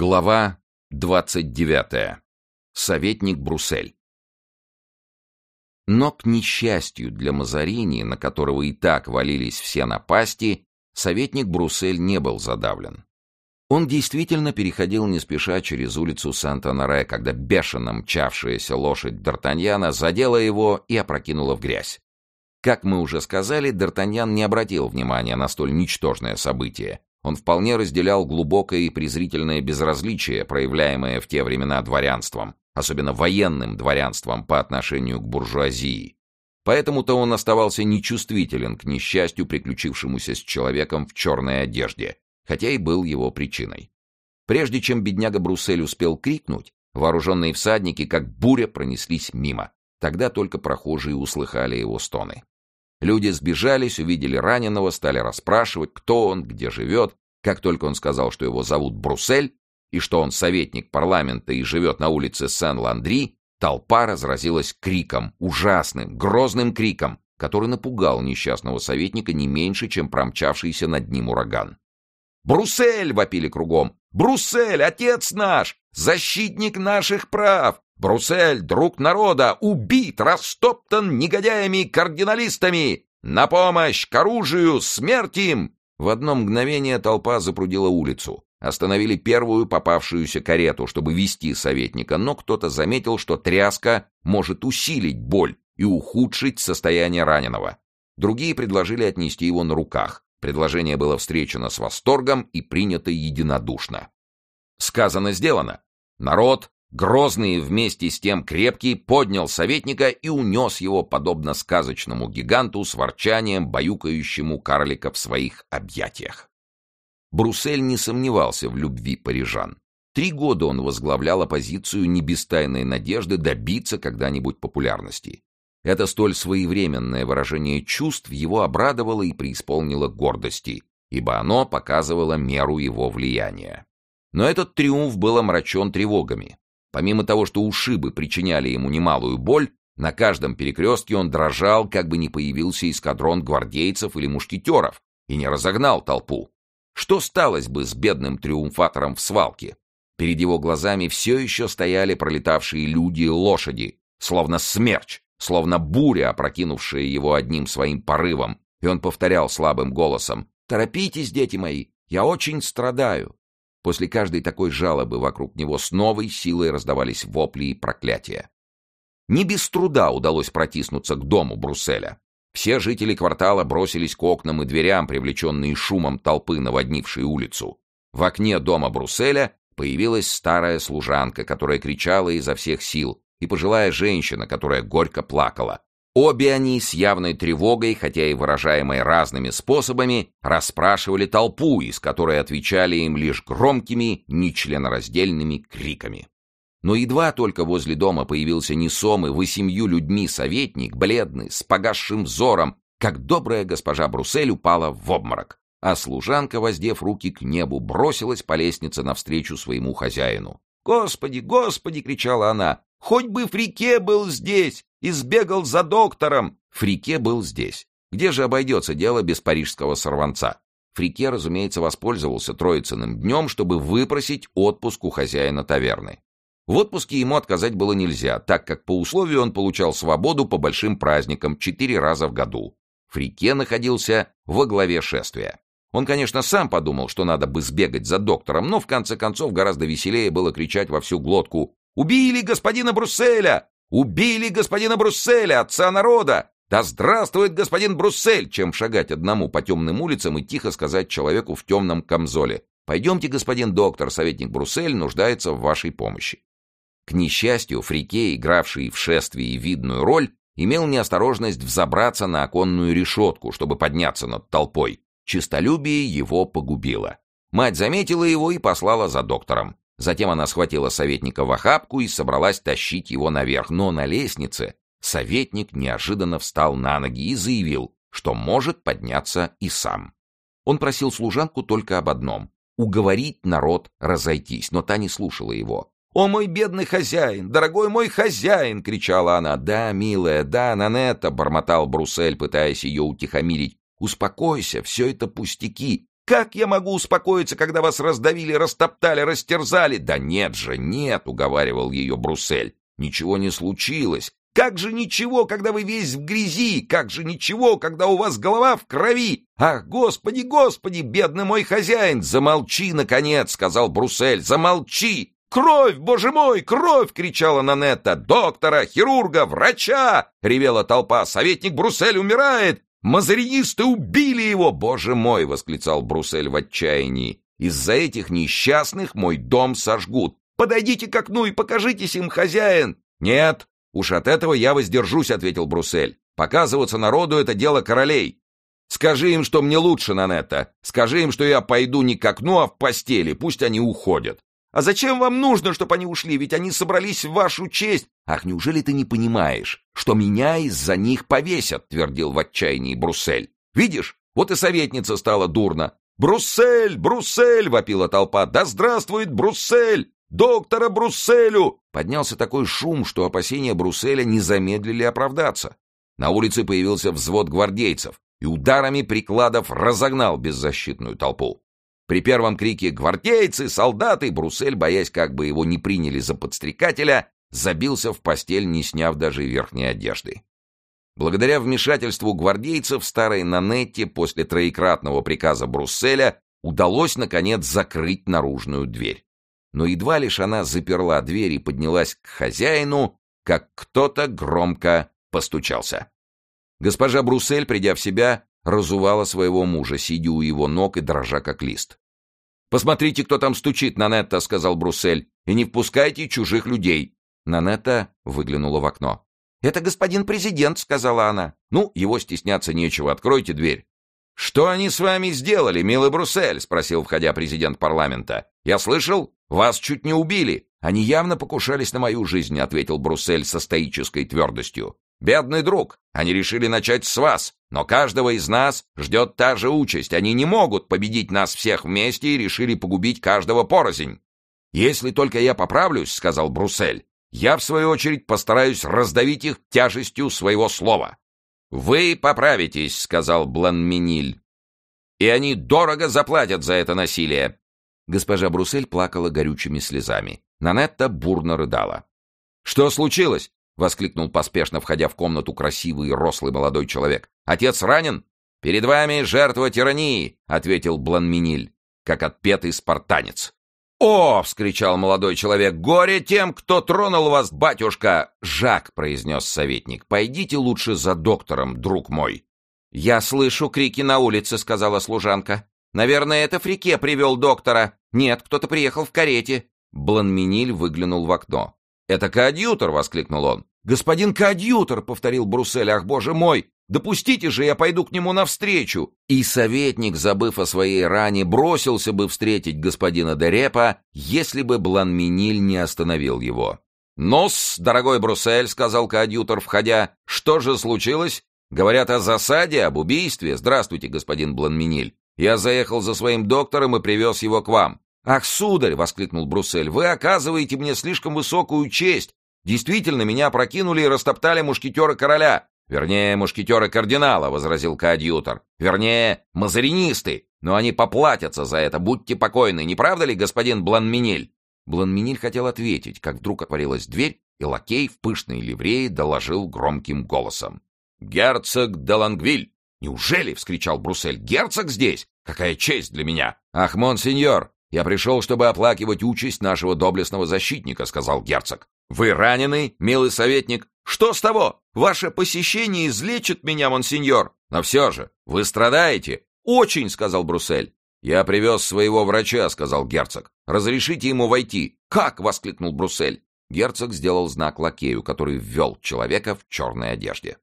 Глава 29. Советник Бруссель. Но, к несчастью для Мазарини, на которого и так валились все напасти, советник Бруссель не был задавлен. Он действительно переходил не спеша через улицу Санта-Наре, когда бешено мчавшаяся лошадь Д'Артаньяна задела его и опрокинула в грязь. Как мы уже сказали, Д'Артаньян не обратил внимания на столь ничтожное событие, он вполне разделял глубокое и презрительное безразличие, проявляемое в те времена дворянством, особенно военным дворянством по отношению к буржуазии. Поэтому-то он оставался нечувствителен к несчастью, приключившемуся с человеком в черной одежде, хотя и был его причиной. Прежде чем бедняга Бруссель успел крикнуть, вооруженные всадники как буря пронеслись мимо. Тогда только прохожие услыхали его стоны. Люди сбежались, увидели раненого, стали расспрашивать, кто он, где живет. Как только он сказал, что его зовут Бруссель, и что он советник парламента и живет на улице Сен-Ландри, толпа разразилась криком, ужасным, грозным криком, который напугал несчастного советника не меньше, чем промчавшийся над ним ураган. «Бруссель!» — вопили кругом. «Бруссель, отец наш! Защитник наших прав! Бруссель, друг народа, убит, растоптан негодяями-кардиналистами! На помощь, к оружию, смерть им!» В одно мгновение толпа запрудила улицу. Остановили первую попавшуюся карету, чтобы вести советника, но кто-то заметил, что тряска может усилить боль и ухудшить состояние раненого. Другие предложили отнести его на руках. Предложение было встречено с восторгом и принято единодушно. Сказано, сделано. Народ, грозный вместе с тем крепкий, поднял советника и унес его, подобно сказочному гиганту, с ворчанием, баюкающему карлика в своих объятиях. Бруссель не сомневался в любви парижан. Три года он возглавлял оппозицию не без тайной надежды добиться когда-нибудь популярности. Это столь своевременное выражение чувств его обрадовало и преисполнило гордости, ибо оно показывало меру его влияния. Но этот триумф был омрачен тревогами. Помимо того, что ушибы причиняли ему немалую боль, на каждом перекрестке он дрожал, как бы не появился эскадрон гвардейцев или мушкетеров, и не разогнал толпу. Что сталось бы с бедным триумфатором в свалке? Перед его глазами все еще стояли пролетавшие люди и лошади, словно смерч, словно буря, опрокинувшая его одним своим порывом, и он повторял слабым голосом «Торопитесь, дети мои, я очень страдаю». После каждой такой жалобы вокруг него с новой силой раздавались вопли и проклятия. Не без труда удалось протиснуться к дому Брусселя. Все жители квартала бросились к окнам и дверям, привлеченные шумом толпы, наводнившей улицу. В окне дома Брусселя появилась старая служанка, которая кричала изо всех сил, и пожилая женщина, которая горько плакала. Обе они с явной тревогой, хотя и выражаемой разными способами, расспрашивали толпу, из которой отвечали им лишь громкими, нечленораздельными криками. Но едва только возле дома появился несомый восемью людьми советник, бледный, с погасшим взором, как добрая госпожа Бруссель упала в обморок, а служанка, воздев руки к небу, бросилась по лестнице навстречу своему хозяину. «Господи, господи!» — кричала она. «Хоть бы Фрике был здесь! и сбегал за доктором. Фрике был здесь. Где же обойдется дело без парижского сорванца? Фрике, разумеется, воспользовался Троицыным днем, чтобы выпросить отпуск у хозяина таверны. В отпуске ему отказать было нельзя, так как по условию он получал свободу по большим праздникам четыре раза в году. Фрике находился во главе шествия. Он, конечно, сам подумал, что надо бы сбегать за доктором, но в конце концов гораздо веселее было кричать во всю глотку «Убили господина Брусселя! Убили господина Брусселя, отца народа! Да здравствует господин Бруссель, чем шагать одному по темным улицам и тихо сказать человеку в темном камзоле. Пойдемте, господин доктор, советник Бруссель нуждается в вашей помощи. К несчастью, Фрике, игравший в шествии видную роль, имел неосторожность взобраться на оконную решетку, чтобы подняться над толпой. Чистолюбие его погубило. Мать заметила его и послала за доктором. Затем она схватила советника в охапку и собралась тащить его наверх, но на лестнице советник неожиданно встал на ноги и заявил, что может подняться и сам. Он просил служанку только об одном — уговорить народ разойтись, но та не слушала его. «О, мой бедный хозяин! Дорогой мой хозяин!» — кричала она. «Да, милая, да, Нанетта!» — бормотал Бруссель, пытаясь ее утихомирить. «Успокойся, все это пустяки. Как я могу успокоиться, когда вас раздавили, растоптали, растерзали? Да нет же, нет, уговаривал ее Бруссель. Ничего не случилось. Как же ничего, когда вы весь в грязи? Как же ничего, когда у вас голова в крови? Ах, господи, господи, бедный мой хозяин! Замолчи, наконец, сказал Бруссель, замолчи! «Кровь, боже мой, кровь!» — кричала Нанетта. «Доктора, хирурга, врача!» — ревела толпа. «Советник Бруссель умирает! Мазаринисты убили его! Боже мой!» — восклицал Бруссель в отчаянии. «Из-за этих несчастных мой дом сожгут. Подойдите к окну и покажитесь им, хозяин!» «Нет, уж от этого я воздержусь», — ответил Бруссель. «Показываться народу — это дело королей. Скажи им, что мне лучше, Нанетта. Скажи им, что я пойду не к окну, а в постели. Пусть они уходят. А зачем вам нужно, чтобы они ушли? Ведь они собрались в вашу честь. Ах, неужели ты не понимаешь, что меня из-за них повесят, твердил в отчаянии Бруссель. Видишь, вот и советница стала дурно. «Бруссель! Бруссель!» — вопила толпа. «Да здравствует Бруссель! Доктора Брусселю!» Поднялся такой шум, что опасения Брусселя не замедлили оправдаться. На улице появился взвод гвардейцев и ударами прикладов разогнал беззащитную толпу. При первом крике «Гвардейцы! Солдаты!» Бруссель, боясь, как бы его не приняли за подстрекателя, забился в постель, не сняв даже верхней одежды. Благодаря вмешательству гвардейцев старой Нанетте после троекратного приказа Брусселя удалось, наконец, закрыть наружную дверь. Но едва лишь она заперла дверь и поднялась к хозяину, как кто-то громко постучался. Госпожа Бруссель, придя в себя, разувала своего мужа, сидя у его ног и дрожа как лист. «Посмотрите, кто там стучит, Нанетта», — сказал Бруссель, — «и не впускайте чужих людей». Нанетта выглянула в окно. «Это господин президент», — сказала она. «Ну, его стесняться нечего, откройте дверь». «Что они с вами сделали, милый Бруссель?» — спросил, входя президент парламента. «Я слышал, вас чуть не убили. Они явно покушались на мою жизнь», — ответил Бруссель со стоической твердостью. «Бедный друг, они решили начать с вас, но каждого из нас ждет та же участь. Они не могут победить нас всех вместе и решили погубить каждого порознь. Если только я поправлюсь, — сказал Бруссель, — я, в свою очередь, постараюсь раздавить их тяжестью своего слова. «Вы поправитесь», — сказал Бланминиль. «И они дорого заплатят за это насилие». Госпожа Бруссель плакала горючими слезами. Нанетта бурно рыдала. «Что случилось?» — воскликнул поспешно, входя в комнату красивый и рослый молодой человек. «Отец ранен?» «Перед вами жертва тирании», — ответил Бланминиль, как отпетый спартанец. «О!» — вскричал молодой человек. «Горе тем, кто тронул вас, батюшка!» «Жак», — произнес советник, — «пойдите лучше за доктором, друг мой». «Я слышу крики на улице», — сказала служанка. «Наверное, это Фрике привел доктора. Нет, кто-то приехал в карете». Бланминиль выглянул в окно. «Это коадьютор!» — воскликнул он. «Господин коадьютор!» — повторил Бруссель. «Ах, боже мой! Допустите же, я пойду к нему навстречу!» И советник, забыв о своей ране, бросился бы встретить господина Дерепа, если бы Бланминиль не остановил его. «Ну-с, дорогой Бруссель!» — сказал коадьютор, входя. «Что же случилось? Говорят о засаде, об убийстве. Здравствуйте, господин Бланминиль. Я заехал за своим доктором и привез его к вам. «Ах, сударь!» — воскликнул Бруссель. «Вы оказываете мне слишком высокую честь. Действительно, меня прокинули и растоптали мушкетеры короля. Вернее, мушкетеры кардинала», — возразил коадьютор. «Вернее, мазаринисты. Но они поплатятся за это, будьте покойны. Не правда ли, господин Бланминиль?» Бланминиль хотел ответить, как вдруг отворилась дверь, и лакей в пышной ливрее доложил громким голосом. «Герцог де Лангвиль!» «Неужели?» — вскричал Бруссель. «Герцог здесь? Какая честь для меня!» «Ах, монсеньор, «Я пришел, чтобы оплакивать участь нашего доблестного защитника», — сказал герцог. «Вы ранены, милый советник? Что с того? Ваше посещение излечит меня, монсеньор. Но все же, вы страдаете?» «Очень», — сказал Бруссель. «Я привез своего врача», — сказал герцог. «Разрешите ему войти». «Как?» — воскликнул Бруссель. Герцог сделал знак лакею, который ввел человека в черной одежде.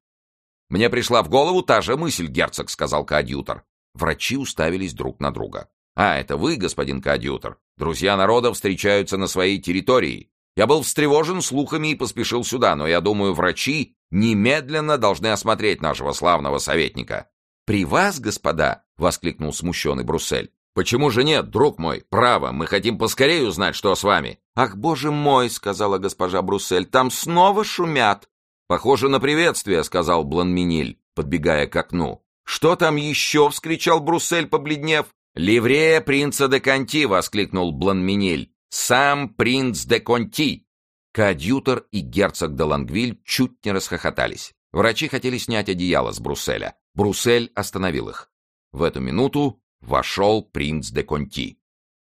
«Мне пришла в голову та же мысль, герцог», — сказал коадьютор. Врачи уставились друг на друга. «А, это вы, господин коадьютор. Друзья народа встречаются на своей территории. Я был встревожен слухами и поспешил сюда, но я думаю, врачи немедленно должны осмотреть нашего славного советника». «При вас, господа?» — воскликнул смущенный Бруссель. «Почему же нет, друг мой? Право, мы хотим поскорее узнать, что с вами». «Ах, боже мой!» — сказала госпожа Бруссель. «Там снова шумят!» «Похоже на приветствие», — сказал Бланминиль, подбегая к окну. «Что там еще?» — вскричал Бруссель, побледнев. «Ливрея принца де Конти!» — воскликнул Бланминель. «Сам принц де Конти!» Коадьютор и герцог де Лангвиль чуть не расхохотались. Врачи хотели снять одеяло с Брусселя. Бруссель остановил их. В эту минуту вошел принц де Конти.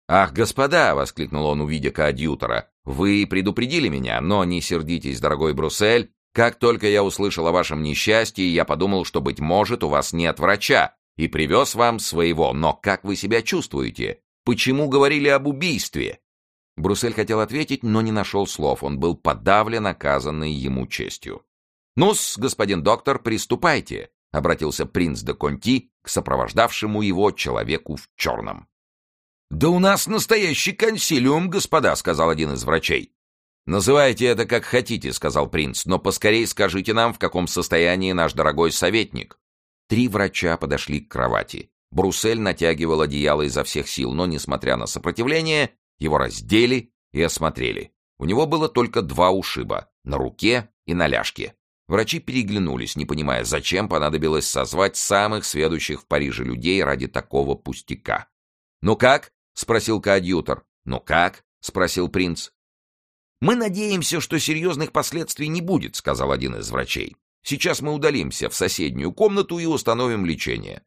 «Ах, господа!» — воскликнул он, увидя коадьютора. «Вы предупредили меня, но не сердитесь, дорогой Бруссель. Как только я услышал о вашем несчастье, я подумал, что, быть может, у вас нет врача, и привез вам своего. Но как вы себя чувствуете? Почему говорили об убийстве?» Бруссель хотел ответить, но не нашел слов. Он был подавлен оказанной ему честью. «Ну-с, господин доктор, приступайте», — обратился принц де Конти к сопровождавшему его человеку в черном. «Да у нас настоящий консилиум, господа», — сказал один из врачей. «Называйте это как хотите», — сказал принц, «но поскорей скажите нам, в каком состоянии наш дорогой советник». Три врача подошли к кровати. Бруссель натягивал одеяло изо всех сил, но, несмотря на сопротивление, его раздели и осмотрели. У него было только два ушиба — на руке и на ляжке. Врачи переглянулись, не понимая, зачем понадобилось созвать самых сведущих в Париже людей ради такого пустяка. «Ну как?» — спросил коадьютор. «Ну как?» — спросил принц. «Мы надеемся, что серьезных последствий не будет», — сказал один из врачей. «Сейчас мы удалимся в соседнюю комнату и установим лечение».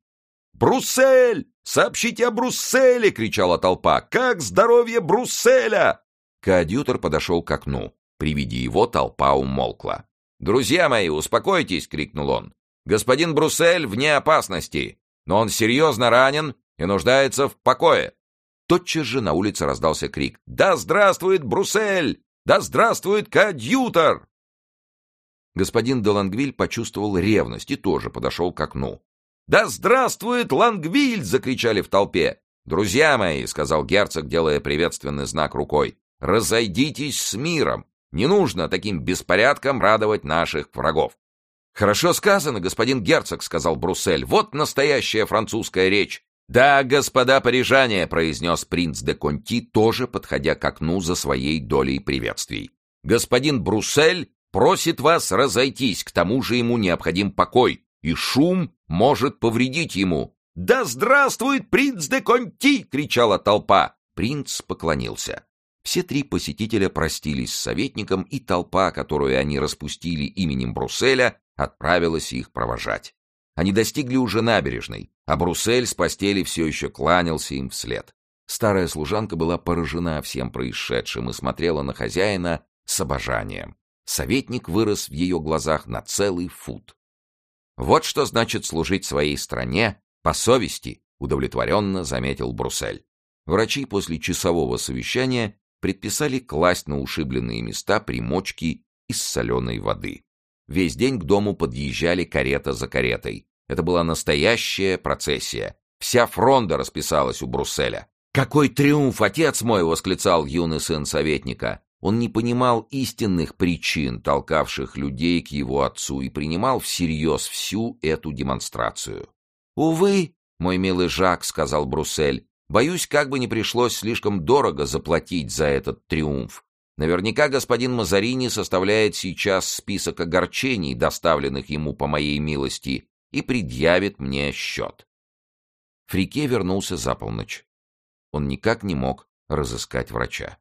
«Бруссель! Сообщите о Брусселе!» — кричала толпа. «Как здоровье Брусселя?» Коадьютор подошел к окну. При виде его толпа умолкла. «Друзья мои, успокойтесь!» — крикнул он. «Господин Бруссель вне опасности, но он серьезно ранен и нуждается в покое. Тотчас же на улице раздался крик «Да здравствует Бруссель! Да здравствует Кадьютор!» Господин де Лангвиль почувствовал ревность и тоже подошел к окну. «Да здравствует Лангвиль!» — закричали в толпе. «Друзья мои!» — сказал герцог, делая приветственный знак рукой. «Разойдитесь с миром! Не нужно таким беспорядком радовать наших врагов!» «Хорошо сказано, господин герцог», — сказал Бруссель. «Вот настоящая французская речь. «Да, господа парижане», — произнес принц де Конти, тоже подходя к окну за своей долей приветствий. «Господин Бруссель просит вас разойтись, к тому же ему необходим покой, и шум может повредить ему». «Да здравствует принц де Конти!» — кричала толпа. Принц поклонился. Все три посетителя простились с советником, и толпа, которую они распустили именем Брусселя, отправилась их провожать. Они достигли уже набережной, а Бруссель с постели все еще кланялся им вслед. Старая служанка была поражена всем происшедшим и смотрела на хозяина с обожанием. Советник вырос в ее глазах на целый фут. «Вот что значит служить своей стране по совести», — удовлетворенно заметил Бруссель. Врачи после часового совещания предписали класть на ушибленные места примочки из соленой воды. Весь день к дому подъезжали карета за каретой. Это была настоящая процессия. Вся фронта расписалась у Брусселя. «Какой триумф, отец мой!» — восклицал юный сын советника. Он не понимал истинных причин, толкавших людей к его отцу, и принимал всерьез всю эту демонстрацию. «Увы, мой милый Жак», — сказал Бруссель, — «боюсь, как бы не пришлось слишком дорого заплатить за этот триумф. Наверняка господин Мазарини составляет сейчас список огорчений, доставленных ему по моей милости, и предъявит мне счет. Фрике вернулся за полночь. Он никак не мог разыскать врача.